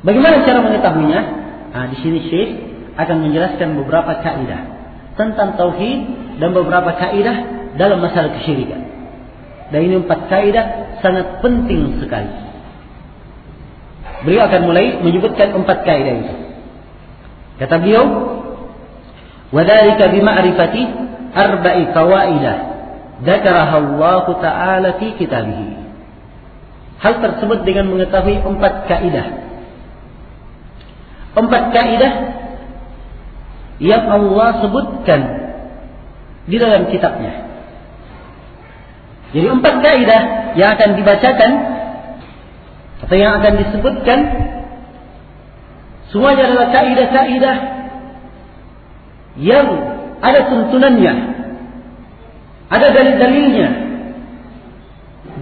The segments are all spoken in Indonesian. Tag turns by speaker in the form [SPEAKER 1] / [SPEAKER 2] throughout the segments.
[SPEAKER 1] Bagaimana cara mengetahuinya? Nah, di sini Syekh akan menjelaskan beberapa kaidah tentang tauhid dan beberapa kaidah dalam masalah kesyirikan. Dan ini empat kaidah sangat penting sekali. Beliau akan mulai menyebutkan empat kaidah itu. Kata beliau, "Wadzalika bima'rifati arba'i qawaidah dzakaraha Allah Ta'ala fi kitabih." Hal tersebut dengan mengetahui empat kaidah. Empat kaidah yang Allah sebutkan di dalam kitabnya. Jadi empat kaidah yang akan dibacakan atau yang akan disebutkan semuanya adalah kaidah-kaidah yang ada tuntunannya, ada dalil-dalilnya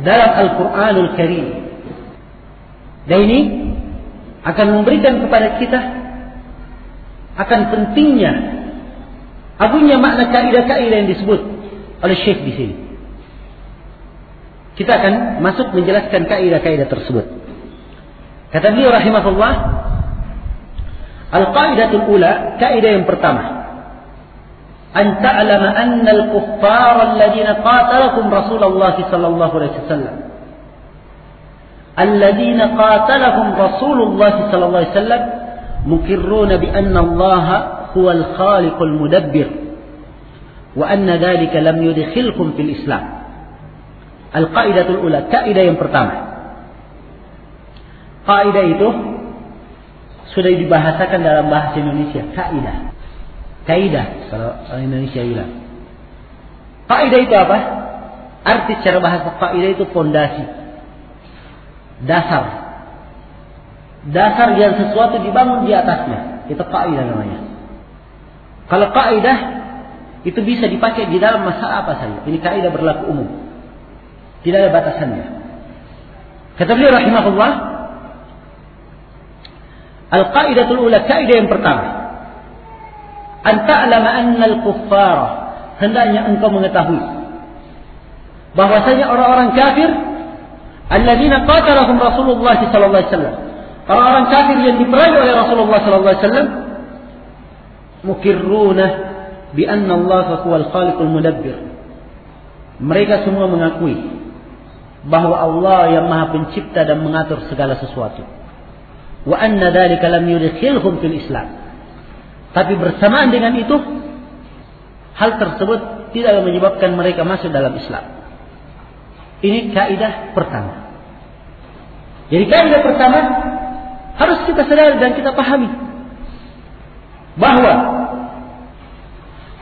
[SPEAKER 1] dalam Al-Quranul Karim. Dan ini akan memberikan kepada kita akan pentingnya agungnya makna kaidah-kaidah yang disebut oleh Syekh di sini. Kita akan masuk menjelaskan kaidah-kaidah tersebut. Kata beliau rahimahullah, Al-qaidatul ula, kaidah yang pertama. An ta'lama anna al-kuffara alladhina qatalakum Rasulullah sallallahu alaihi wasallam الذين قاتلهم رسول الله صلى الله عليه وسلم مقرون بأن الله هو الخالق المدبر وأن ذلك لم يدخلكم في الإسلام Al-Qaidatul Ula, kaidah yang pertama. Kaidah itu sudah dibahasakan dalam bahasa Indonesia, kaidah. Kaidah kalau orang Indonesia bilang. Kaidah itu apa? Arti secara bahasa kaidah itu pondasi. Dasar. Dasar yang sesuatu dibangun di atasnya. Itu kaidah namanya. Kalau kaidah itu bisa dipakai di dalam masalah apa saja. Ini kaidah berlaku umum. Tidak ada batasannya. Kata beliau rahimahullah, Al-qaidatul ula, kaidah yang pertama. An ta'lama anna al-kuffara, hendaknya engkau mengetahui bahwasanya orang-orang kafir alladzina qatalahum Rasulullah sallallahu alaihi wasallam. Orang-orang kafir yang diperangi oleh Rasulullah sallallahu alaihi wasallam mukirruna bi anna Allah huwal khaliqul mudabbir. Mereka semua mengakui bahwa Allah yang Maha Pencipta dan mengatur segala sesuatu. Wa anna dzalika lam yudkhilhum fil Islam. Tapi bersamaan dengan itu hal tersebut tidak menyebabkan mereka masuk dalam Islam. Ini kaidah pertama. Jadi kaidah pertama harus kita sadari dan kita pahami bahwa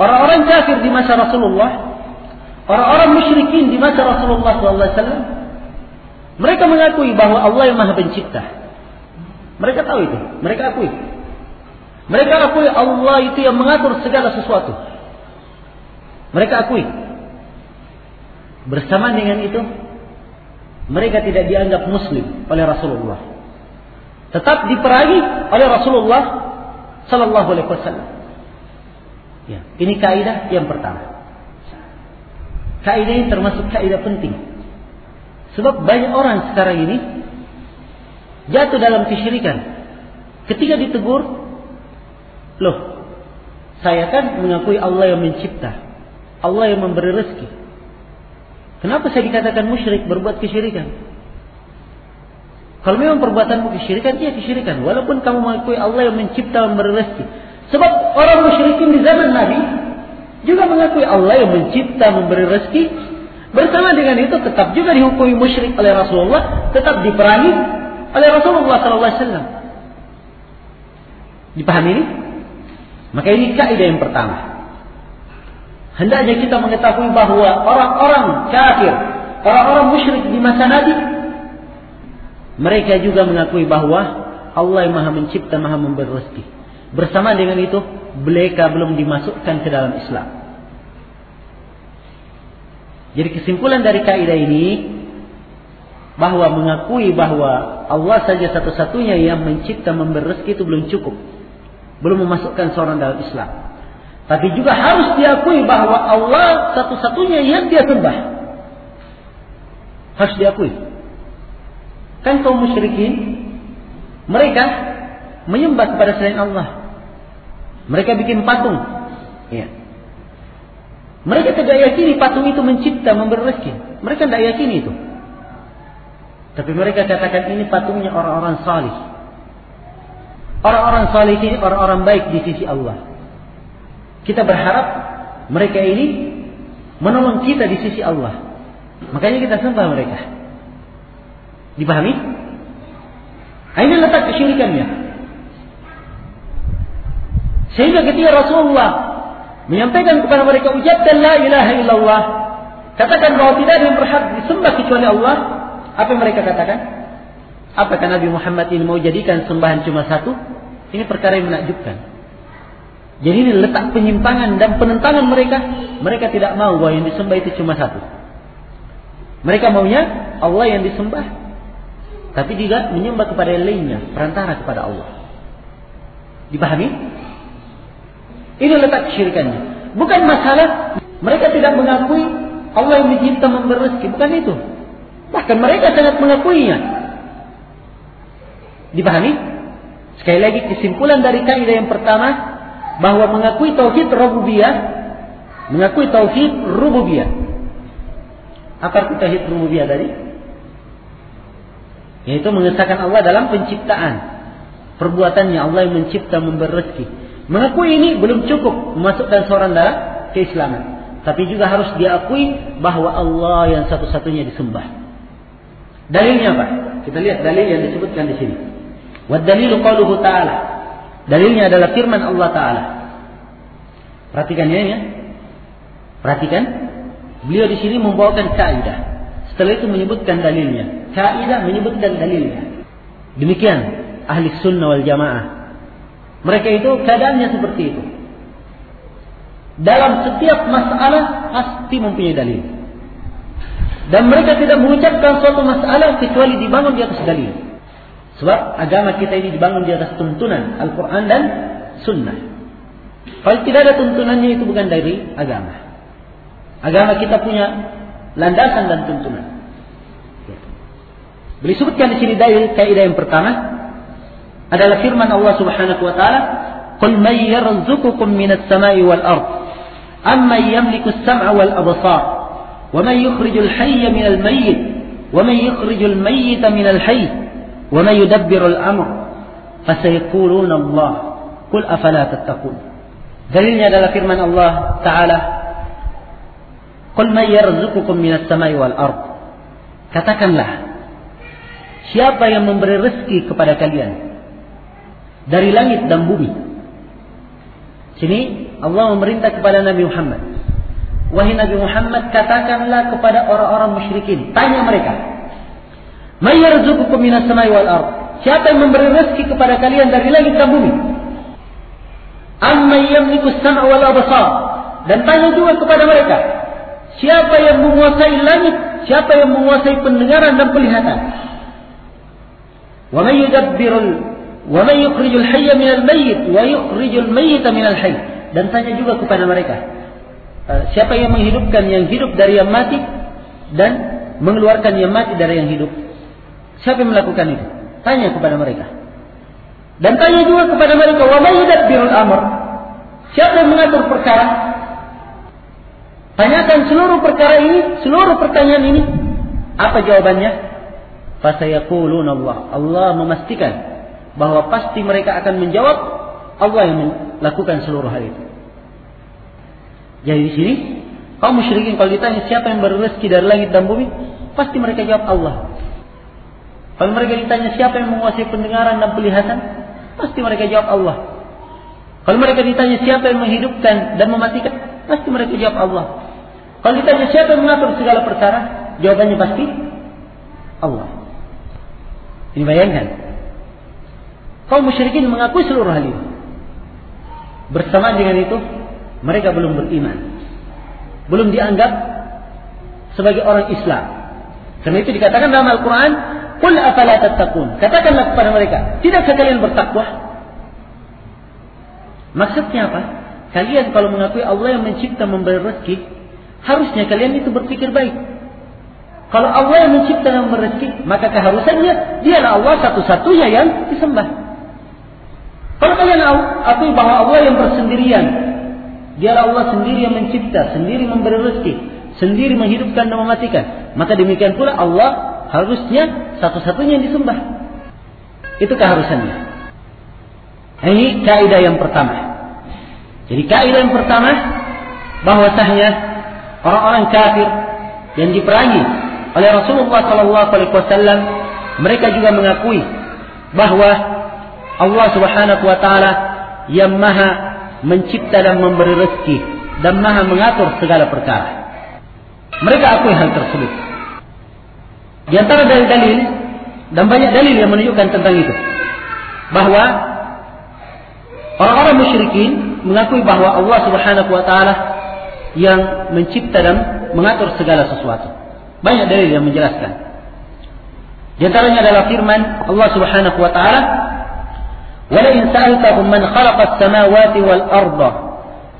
[SPEAKER 1] orang-orang kafir di masa Rasulullah Orang-orang musyrikin di masa Rasulullah SAW, mereka mengakui bahwa Allah yang Maha Pencipta. Mereka tahu itu, mereka akui. Mereka akui Allah itu yang mengatur segala sesuatu. Mereka akui. Bersama dengan itu, mereka tidak dianggap muslim oleh Rasulullah. Tetap diperangi oleh Rasulullah sallallahu alaihi wasallam. Ya, ini kaidah yang pertama. Kaidah ini termasuk kaidah penting. Sebab banyak orang sekarang ini jatuh dalam kesyirikan. Ketika ditegur, loh, saya kan mengakui Allah yang mencipta, Allah yang memberi rezeki. Kenapa saya dikatakan musyrik berbuat kesyirikan? Kalau memang perbuatanmu kesyirikan, iya kesyirikan. Walaupun kamu mengakui Allah yang mencipta memberi rezeki. Sebab orang musyrikin di zaman Nabi juga mengakui Allah yang mencipta memberi rezeki bersama dengan itu tetap juga dihukumi musyrik oleh Rasulullah tetap diperangi oleh Rasulullah SAW dipahami ini maka ini kaidah yang pertama hendaknya kita mengetahui bahwa orang-orang kafir orang-orang musyrik di masa Nabi mereka juga mengakui bahwa Allah yang maha mencipta maha memberi rezeki bersama dengan itu mereka belum dimasukkan ke dalam Islam. Jadi kesimpulan dari kaidah ini bahwa mengakui bahwa Allah saja satu-satunya yang mencipta memberi rezeki itu belum cukup. Belum memasukkan seorang dalam Islam. Tapi juga harus diakui bahwa Allah satu-satunya yang dia sembah. Harus diakui. Kan kaum musyrikin Mereka menyembah kepada selain Allah. Mereka bikin patung. Ya. Mereka tidak yakini patung itu mencipta, memberi rezeki. Mereka tidak yakini itu. Tapi mereka katakan ini patungnya orang-orang salih. Orang-orang salih ini orang-orang baik di sisi Allah. Kita berharap mereka ini menolong kita di sisi Allah. Makanya kita sembah mereka. Dipahami? Nah, ini letak kesyirikannya. Sehingga ketika Rasulullah menyampaikan kepada mereka ucapkan la ilaha illallah, katakan bahwa tidak ada yang berhak disembah kecuali Allah, apa yang mereka katakan? Apakah Nabi Muhammad ini mau jadikan sembahan cuma satu? Ini perkara yang menakjubkan. Jadi ini letak penyimpangan dan penentangan mereka. Mereka tidak mau bahwa yang disembah itu cuma satu. Mereka maunya Allah yang disembah. Tapi juga menyembah kepada yang lainnya. Perantara kepada Allah. Dipahami? Ini letak kesyirikannya. Bukan masalah mereka tidak mengakui Allah yang mencipta memberi rezeki. Bukan itu. Bahkan mereka sangat mengakuinya. Dipahami? Sekali lagi kesimpulan dari kaidah yang pertama bahwa mengakui tauhid rububiyah mengakui tauhid rububiyah. Apa arti tauhid rububiyah tadi? Yaitu mengesahkan Allah dalam penciptaan. Perbuatannya Allah yang mencipta memberi rezeki. Mengakui ini belum cukup memasukkan seorang dalam keislaman. Tapi juga harus diakui bahwa Allah yang satu-satunya disembah. Dalilnya apa? Kita lihat dalil yang disebutkan di sini. Wa dalilu qauluhu ta'ala Dalilnya adalah firman Allah Ta'ala. Perhatikan ya, ya. Perhatikan. Beliau di sini membawakan kaidah. Setelah itu menyebutkan dalilnya. Kaidah menyebutkan dalilnya. Demikian ahli sunnah wal jamaah. Mereka itu keadaannya seperti itu. Dalam setiap masalah pasti mempunyai dalil. Dan mereka tidak mengucapkan suatu masalah kecuali dibangun di atas dalil. Sebab agama kita ini dibangun di atas tuntunan Al-Quran dan Sunnah. Kalau tidak ada tuntunannya itu bukan dari agama. Agama kita punya landasan dan tuntunan. Beli sebutkan di sini dalil kaidah yang pertama adalah firman Allah Subhanahu wa taala, "Qul may yarzuqukum minas sama'i wal ard? Amman yamliku as-sam'a wal absar? Wa man yukhrijul hayya minal mayyit? Wa man yukhrijul mayyita minal hayy?" ومن يدبر الأمر فسيقولون الله قل أفلا تتقون dalilnya adalah firman Allah Ta'ala Qul man yarzuqukum minas samai wal ard Katakanlah Siapa yang memberi rezeki kepada kalian dari langit dan bumi Sini Allah memerintah kepada Nabi Muhammad Wahai Nabi Muhammad katakanlah kepada orang-orang musyrikin Tanya mereka May yarzuqukum minas samai wal ard? Siapa yang memberi rezeki kepada kalian dari langit dan bumi? Amma yamliku sam'a wal absar? Dan tanya juga kepada mereka, siapa yang menguasai langit? Siapa yang menguasai pendengaran dan penglihatan? Wa may yudabbirul wa may yukhrijul hayya minal mayyit wa yukhrijul mayyita minal hayy? Dan tanya juga kepada mereka, eh, siapa yang menghidupkan yang hidup dari yang mati dan mengeluarkan yang mati dari yang hidup? Siapa yang melakukan itu? Tanya kepada mereka. Dan tanya juga kepada mereka, wa may amr? Siapa yang mengatur perkara? Tanyakan seluruh perkara ini, seluruh pertanyaan ini. Apa jawabannya? Fasayaqulun Allah. Allah memastikan bahwa pasti mereka akan menjawab Allah yang melakukan seluruh hal itu. Jadi di sini kaum musyrikin kalau ditanya siapa yang berrezeki dari langit dan bumi, pasti mereka jawab Allah. Kalau mereka ditanya siapa yang menguasai pendengaran dan penglihatan, pasti mereka jawab Allah. Kalau mereka ditanya siapa yang menghidupkan dan mematikan, pasti mereka jawab Allah. Kalau ditanya siapa yang mengatur segala perkara, jawabannya pasti Allah. Ini bayangkan. Kaum musyrikin mengakui seluruh hal itu. Bersama dengan itu, mereka belum beriman. Belum dianggap sebagai orang Islam. Karena itu dikatakan dalam Al-Quran, Qul afala tattaqun. Katakanlah kepada mereka, tidakkah kalian bertakwa? Maksudnya apa? Kalian kalau mengakui Allah yang mencipta memberi rezeki, harusnya kalian itu berpikir baik. Kalau Allah yang mencipta dan merezeki, maka keharusannya dialah Allah satu-satunya yang disembah. Kalau kalian akui bahwa Allah yang bersendirian, dialah Allah sendiri yang mencipta, sendiri memberi rezeki, sendiri menghidupkan dan mematikan, maka demikian pula Allah harusnya satu-satunya yang disembah. Itu keharusannya. Ini kaidah yang pertama. Jadi kaidah yang pertama bahwasanya orang-orang kafir yang diperangi oleh Rasulullah Sallallahu Alaihi Wasallam mereka juga mengakui bahwa Allah Subhanahu Wa Taala yang maha mencipta dan memberi rezeki dan maha mengatur segala perkara. Mereka akui hal tersebut. Di antara dalil-dalil dan banyak dalil yang menunjukkan tentang itu bahwa orang-orang musyrikin mengakui bahwa Allah Subhanahu wa taala yang mencipta dan mengatur segala sesuatu. Banyak dalil yang menjelaskan. Di antaranya adalah firman Allah Subhanahu wa taala, "Wa in sa'altahum man khalaqa as-samawati wal arda,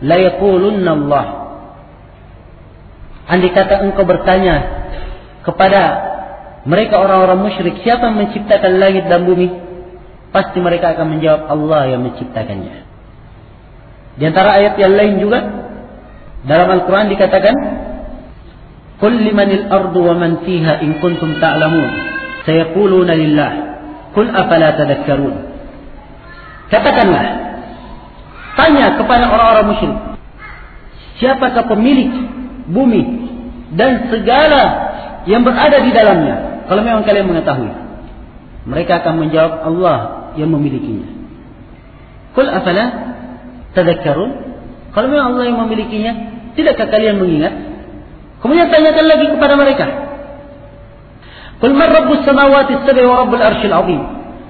[SPEAKER 1] la yaqulunna Allah." Andai kata engkau bertanya kepada mereka orang-orang musyrik, siapa menciptakan langit dan bumi? Pasti mereka akan menjawab Allah yang menciptakannya. Di antara ayat yang lain juga dalam Al-Qur'an dikatakan, "Qul limanil ardu wa man fiha in kuntum ta'lamun." Sayaquluna lillah. Qul afala tadhakkarun. Katakanlah, tanya kepada orang-orang musyrik, siapakah pemilik bumi dan segala yang berada di dalamnya? Kalau memang kalian mengetahui, mereka akan menjawab Allah yang memilikinya. Kul afala tadakkarun? Kalau memang Allah yang memilikinya, tidakkah kalian mengingat? Kemudian tanyakan lagi kepada mereka. Qul man rabbus samawati sab'i wa rabbul arsyil azim.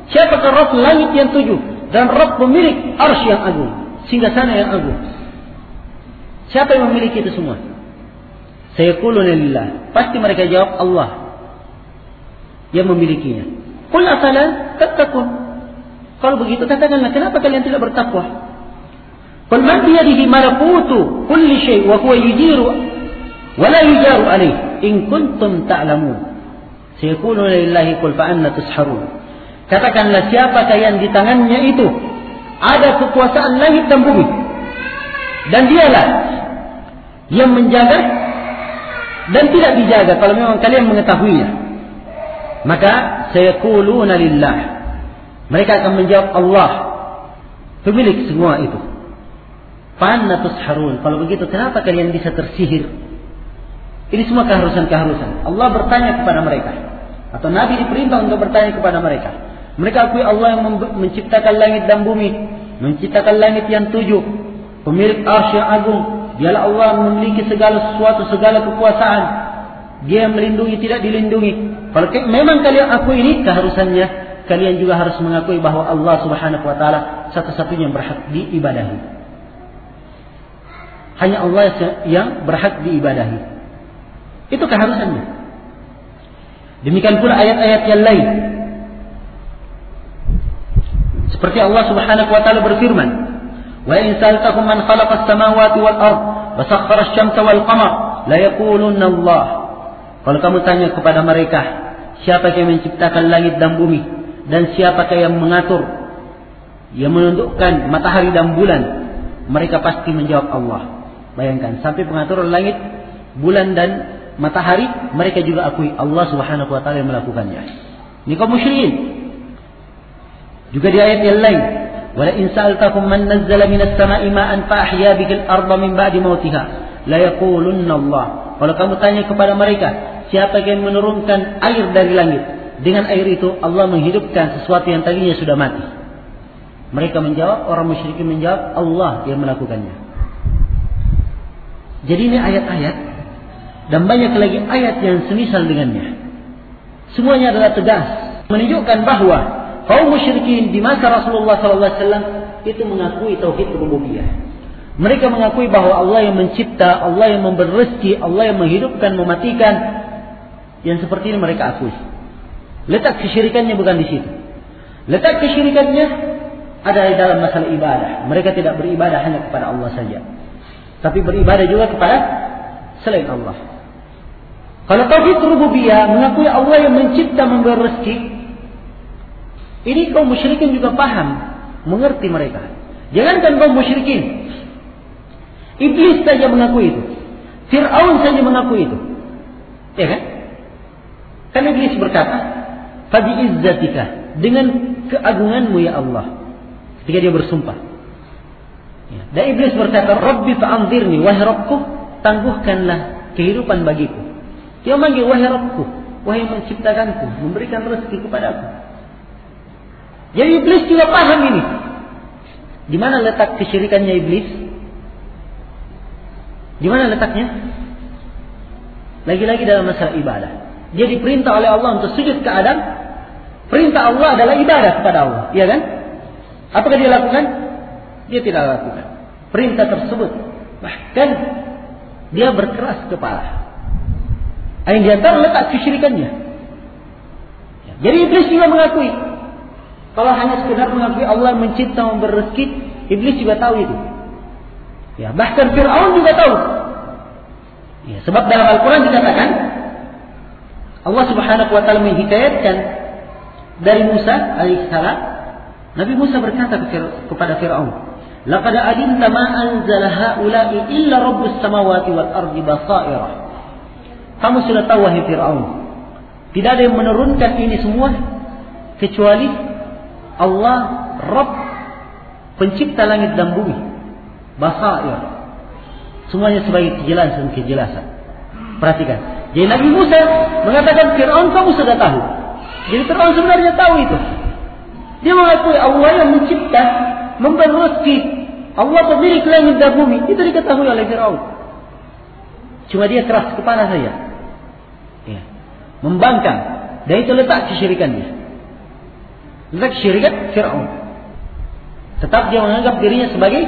[SPEAKER 1] Siapakah Rabb langit yang tujuh dan Rabb pemilik arsy yang agung, sehingga sana yang agung. Siapa yang memiliki itu semua? Saya kulun lillah. Pasti mereka jawab Allah yang memilikinya. Qul afala tattaqun. Kalau begitu katakanlah kenapa kalian tidak bertakwa? Qul man bi yadihi malakutu kulli syai wa huwa yujiru wa la yujaru alayh in kuntum ta'lamun. Sayaqulu lillahi qul fa anna tusharun. Katakanlah siapakah yang di tangannya itu ada kekuasaan langit dan bumi. Dan dialah yang menjaga dan tidak dijaga kalau memang kalian mengetahuinya. Maka saya kuluna lillah. Mereka akan menjawab Allah pemilik semua itu. Panna tusharun. Kalau begitu kenapa kalian bisa tersihir? Ini semua keharusan-keharusan. Allah bertanya kepada mereka. Atau Nabi diperintah untuk bertanya kepada mereka. Mereka akui Allah yang menciptakan langit dan bumi. Menciptakan langit yang tujuh. Pemilik arsy yang agung. Dialah Allah memiliki segala sesuatu, segala kekuasaan. Dia yang melindungi, tidak dilindungi. Kalau memang kalian akui ini, keharusannya kalian juga harus mengakui bahwa Allah Subhanahu wa taala satu-satunya yang berhak diibadahi. Hanya Allah yang berhak diibadahi. Itu keharusannya. Demikian pula ayat-ayat yang lain. Seperti Allah Subhanahu wa taala berfirman, "Wa in sa'altakum man khalaqa as-samawati wal ard wa sakhkhara asy-syamsa wal qamar, la yaqulunna Allah." Kalau kamu tanya kepada mereka, siapa yang menciptakan langit dan bumi dan siapakah yang mengatur yang menundukkan matahari dan bulan, mereka pasti menjawab Allah. Bayangkan sampai pengaturan langit, bulan dan matahari, mereka juga akui Allah Subhanahu wa taala yang melakukannya. Ini kaum musyrikin. Juga di ayat yang lain, "Wala in sa'altakum man nazzala minas sama'i ma'an fa ahya arda min ba'di mautiha, la Allah." Kalau kamu tanya kepada mereka, siapa yang menurunkan air dari langit? Dengan air itu Allah menghidupkan sesuatu yang tadinya sudah mati. Mereka menjawab, orang musyrikin menjawab, Allah yang melakukannya. Jadi ini ayat-ayat dan banyak lagi ayat yang semisal dengannya. Semuanya adalah tegas menunjukkan bahwa kaum musyrikin di masa Rasulullah SAW itu mengakui tauhid rububiyah. Mereka mengakui bahwa Allah yang mencipta, Allah yang memberi rezeki, Allah yang menghidupkan, mematikan. Yang seperti ini mereka akui. Letak kesyirikannya bukan di situ. Letak kesyirikannya ada di dalam masalah ibadah. Mereka tidak beribadah hanya kepada Allah saja. Tapi beribadah juga kepada selain Allah. Kalau tauhid rububiyah mengakui Allah yang mencipta memberi rezeki, ini kaum musyrikin juga paham, mengerti mereka. Jangankan kaum musyrikin, iblis saja mengakui itu. Fir'aun saja mengakui itu. Ya kan? Kan iblis berkata, "Fabi izzatika," dengan keagunganmu ya Allah. Ketika dia bersumpah. Ya. Dan iblis berkata, "Rabbi fa'anzirni wahai Rabbku, tangguhkanlah kehidupan bagiku." Dia manggil wahai Rabbku, wahai menciptakanku, memberikan rezeki kepadaku. Jadi iblis juga paham ini. Di mana letak kesyirikannya iblis? Di mana letaknya? Lagi-lagi dalam masalah ibadah. Dia diperintah oleh Allah untuk sujud ke Adam. Perintah Allah adalah ibadah kepada Allah, iya kan? Apakah dia lakukan? Dia tidak lakukan. Perintah tersebut bahkan dia berkeras kepala. Yang di antara letak kesyirikannya. Ya, jadi iblis juga mengakui. Kalau hanya sekedar mengakui Allah mencipta memberi rezeki, iblis juga tahu itu. Ya, bahkan Fir'aun juga tahu. Ya, sebab dalam Al-Quran dikatakan Allah Subhanahu wa taala menghikayatkan dari Musa alaihissalam Nabi Musa berkata kepada Firaun, "Laqad alimta ma anzala haula'i illa rabbus samawati wal ardi basairah." Kamu sudah tahu wahai Fir'aun. Tidak ada yang menurunkan ini semua kecuali Allah Rabb pencipta langit dan bumi. Basair. Semuanya sebagai kejelasan-kejelasan. Perhatikan. Jadi Nabi Musa mengatakan Fir'aun kamu sudah tahu. Jadi Fir'aun sebenarnya tahu itu. Dia mengakui Allah yang mencipta, memberi rezeki. Allah pemilik langit dan bumi. Itu diketahui oleh Fir'aun. Cuma dia keras kepala saja membangkang dan itu letak kesyirikannya letak kesyirikan Fir'aun tetap dia menganggap dirinya sebagai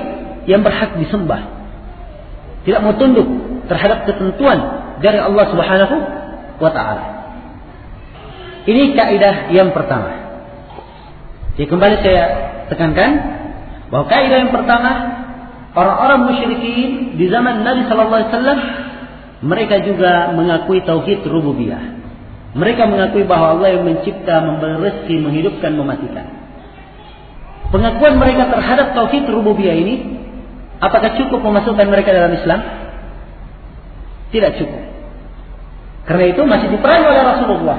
[SPEAKER 1] yang berhak disembah tidak mau tunduk terhadap ketentuan dari Allah Subhanahu wa taala ini kaidah yang pertama jadi kembali saya tekankan bahwa kaidah yang pertama orang-orang musyrikin di zaman Nabi sallallahu alaihi wasallam mereka juga mengakui tauhid rububiyah mereka mengakui bahwa Allah yang mencipta, memberi rezeki, menghidupkan, mematikan. Pengakuan mereka terhadap tauhid rububiyah ini apakah cukup memasukkan mereka dalam Islam? Tidak cukup. Karena itu masih diperangi oleh Rasulullah.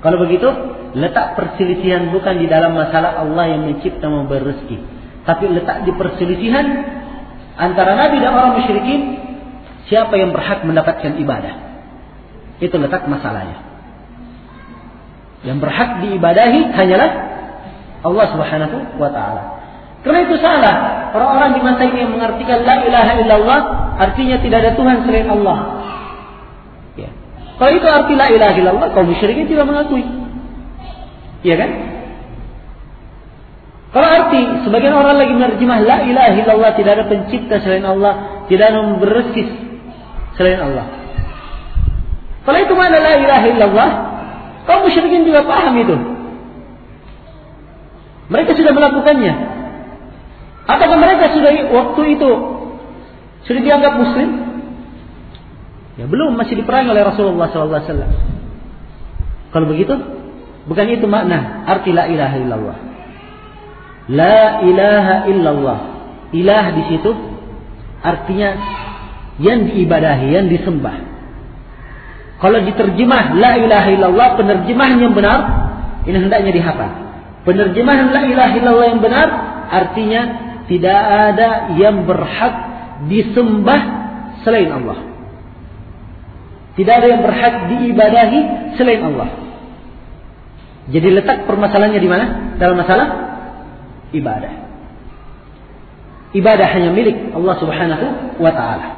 [SPEAKER 1] Kalau begitu, letak perselisihan bukan di dalam masalah Allah yang mencipta memberi rezeki, tapi letak di perselisihan antara Nabi dan orang musyrikin siapa yang berhak mendapatkan ibadah. Itu letak masalahnya. Yang berhak diibadahi hanyalah Allah Subhanahu wa taala. Karena itu salah. Orang-orang di masa ini yang mengartikan la ilaha illallah artinya tidak ada Tuhan selain Allah. Kalau itu arti la ilaha illallah, kaum musyrikin tidak mengakui. Iya kan? Kalau arti sebagian orang lagi menerjemah la ilaha illallah tidak ada pencipta selain Allah, tidak ada memberi selain Allah. Kalau itu mana la ilaha illallah, kaum musyrikin juga paham itu. Mereka sudah melakukannya. Apakah mereka sudah waktu itu sudah dianggap muslim? Ya belum, masih diperangi oleh Rasulullah SAW. Kalau begitu, bukan itu makna arti la ilaha illallah. La ilaha illallah. Ilah di situ artinya yang diibadahi, yang disembah. Kalau diterjemah la ilaha illallah penerjemahan yang benar ini hendaknya dihafal. Penerjemahan la ilaha illallah yang benar artinya tidak ada yang berhak disembah selain Allah. Tidak ada yang berhak diibadahi selain Allah. Jadi letak permasalahannya di mana? Dalam masalah ibadah. Ibadah hanya milik Allah Subhanahu wa taala.